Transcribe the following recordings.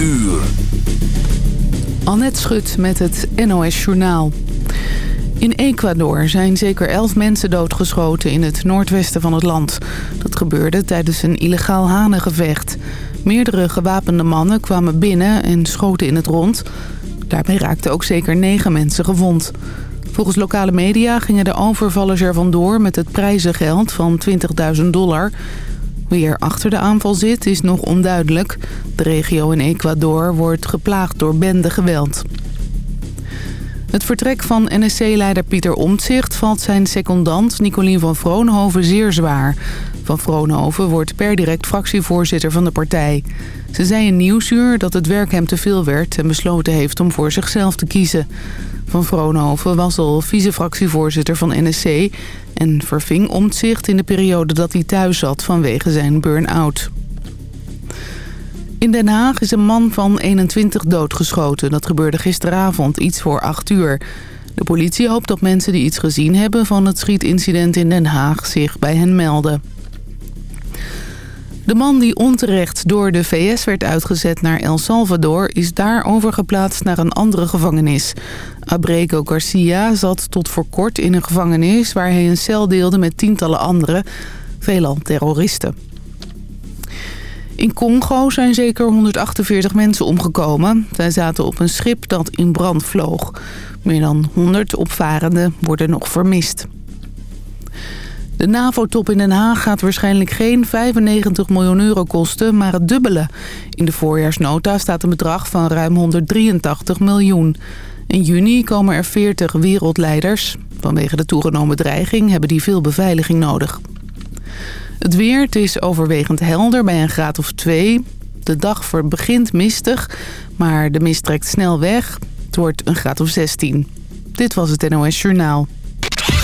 uur. Annette Schut met het NOS Journaal. In Ecuador zijn zeker elf mensen doodgeschoten in het noordwesten van het land. Dat gebeurde tijdens een illegaal hanengevecht. Meerdere gewapende mannen kwamen binnen en schoten in het rond. Daarbij raakten ook zeker negen mensen gewond. Volgens lokale media gingen de overvallers er vandoor met het prijzengeld van 20.000 dollar. Wie er achter de aanval zit is nog onduidelijk. De regio in Ecuador wordt geplaagd door bendegeweld. Het vertrek van NSC-leider Pieter Omtzigt valt zijn secondant Nicolien van Vroonhoven zeer zwaar. Van Vroonhoven wordt per direct fractievoorzitter van de partij. Ze zei in Nieuwsuur dat het werk hem te veel werd en besloten heeft om voor zichzelf te kiezen. Van Vroonhoven was al vice-fractievoorzitter van NSC... en verving Omtzigt in de periode dat hij thuis zat vanwege zijn burn-out. In Den Haag is een man van 21 doodgeschoten. Dat gebeurde gisteravond, iets voor 8 uur. De politie hoopt dat mensen die iets gezien hebben van het schietincident in Den Haag zich bij hen melden. De man die onterecht door de VS werd uitgezet naar El Salvador... is daar overgeplaatst naar een andere gevangenis. Abrego Garcia zat tot voor kort in een gevangenis... waar hij een cel deelde met tientallen anderen, veelal terroristen. In Congo zijn zeker 148 mensen omgekomen. Zij zaten op een schip dat in brand vloog. Meer dan 100 opvarenden worden nog vermist. De NAVO-top in Den Haag gaat waarschijnlijk geen 95 miljoen euro kosten, maar het dubbele. In de voorjaarsnota staat een bedrag van ruim 183 miljoen. In juni komen er 40 wereldleiders. Vanwege de toegenomen dreiging hebben die veel beveiliging nodig. Het weer, het is overwegend helder bij een graad of 2. De dag begint mistig, maar de mist trekt snel weg. Het wordt een graad of 16. Dit was het NOS Journaal.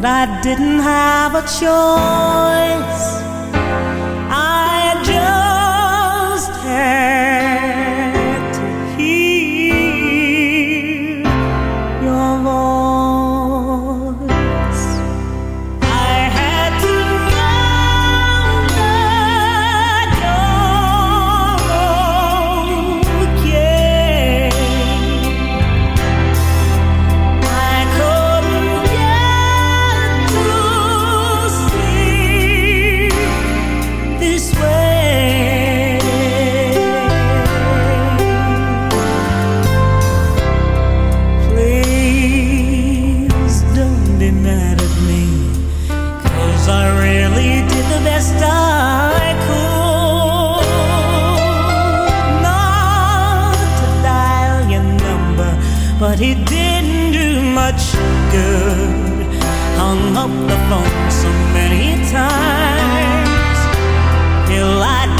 But I didn't have a choice. But it didn't do much good. Hung up the phone so many times till I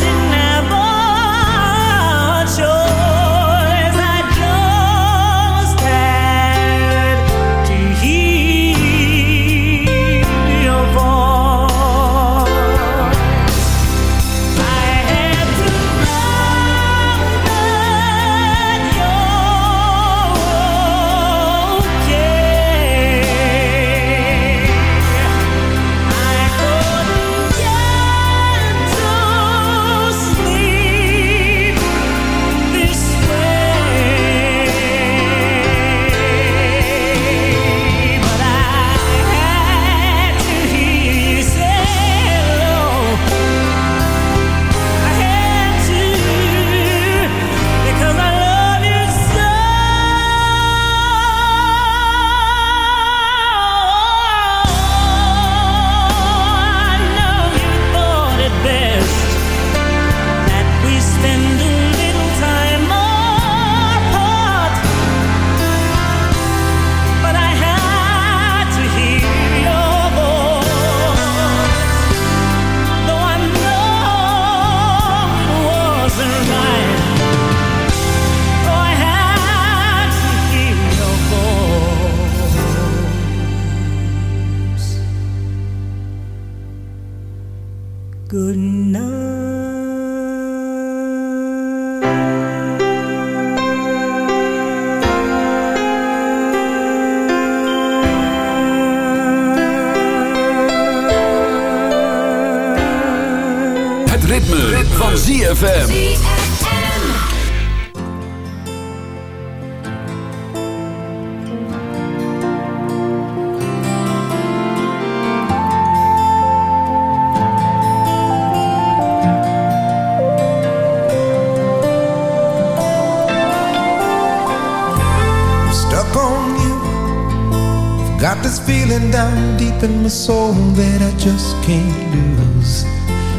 Het ritme, van ZFM. Got this feeling down deep in my soul that I just can't lose.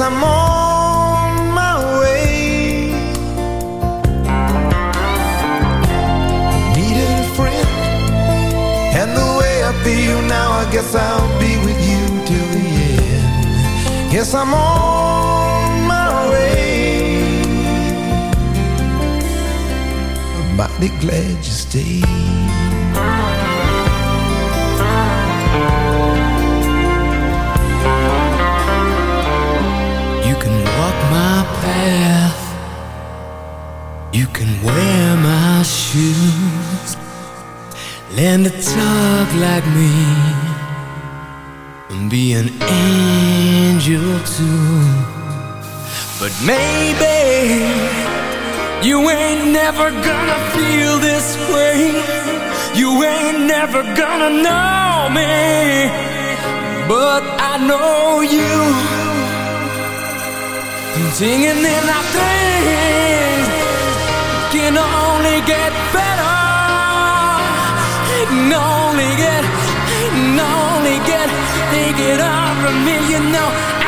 I'm on my way. Needed a friend, and the way I feel now, I guess I'll be with you till the end. Guess I'm on maybe You ain't never gonna feel this way You ain't never gonna know me But I know you Singing in our things can only get better. Can only get, can only get, take it all from me. You know,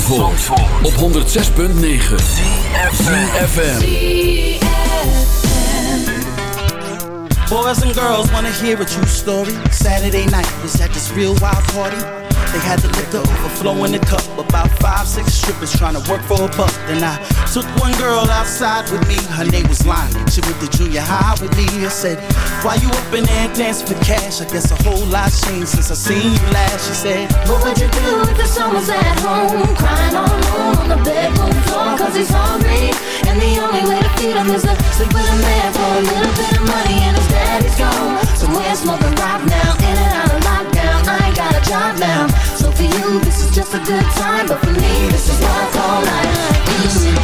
Zandvoort, op 106.9 CFFM Boys and girls wanna hear a true story. Saturday night is at this real wild party. They had the liquor overflow in the cup. About five, six strippers trying to work for a buck. Then I took one girl outside with me. Her name was Lonnie. She went to junior high with me. I said, Why you up in there dancing for cash? I guess a whole lot changed since I seen you last. She said, What would you do if the son was at home? Crying all alone on the bedroom floor cause he's hungry. And the only way to feed him is to sleep with a man for a little bit of money and his daddy's gone. Somewhere smoking rock now, in and out of lockdown. I ain't got a job now. So for you, this is just a good time. But for me, this is what I call life.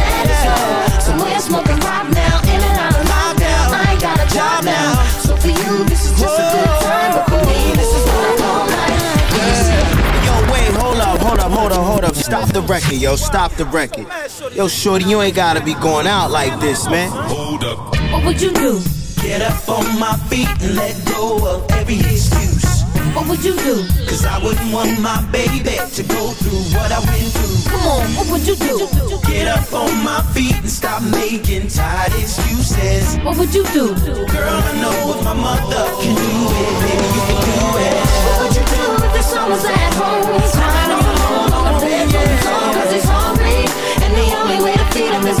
Stop the record, yo, stop the record. Yo, shorty, you ain't gotta be going out like this, man. Hold up. What would you do? Get up on my feet and let go of every excuse. What would you do? Cause I wouldn't want my baby to go through what I went through. Come on, what would you do? Get up on my feet and stop making tired excuses. What would you do? Girl, I know if my mother can do it, baby, you can do it. What would you do if the son was at home? Crying all alone on the bedroom floor cause he's hungry. And the only way to feed him is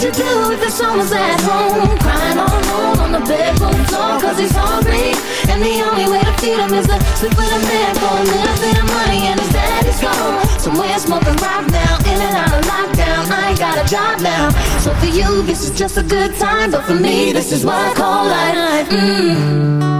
Would you do if the son was at home? Crying all alone on the bedroom floor cause he's hungry. And the only way to feed him is to sleep with a man for a little bit of money and his daddy's gone. Somewhere smoking rock now, in and out of lockdown. I ain't got a job now. So for you, this is just a good time. But for me, this is what I call life. Mm.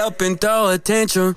up and throw attention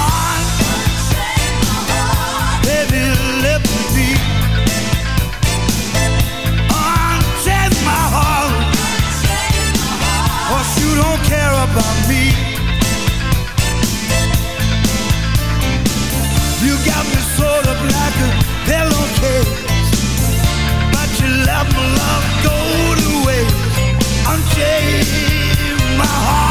about me. You got me sort of like a pillowcase, but you let my love go to waste. Unchain my heart,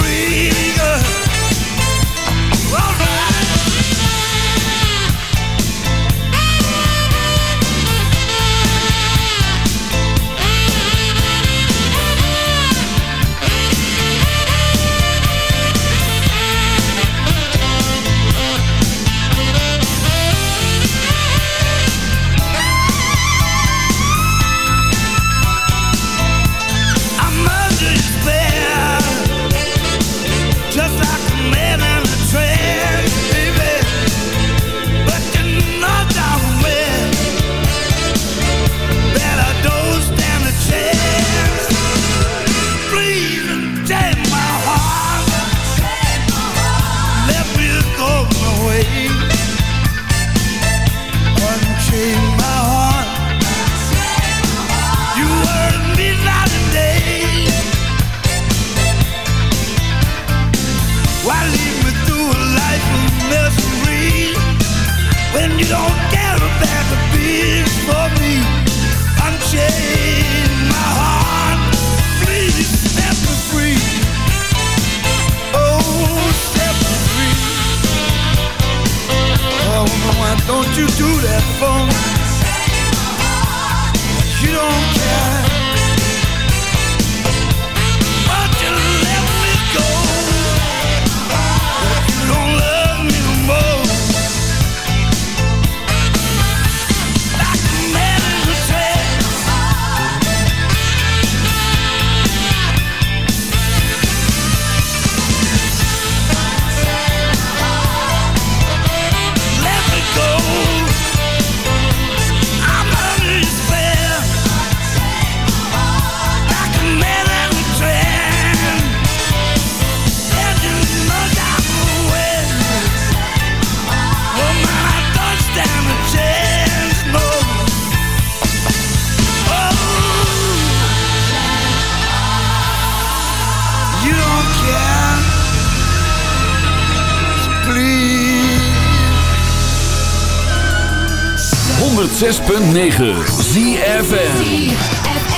free. 106.9 ZFN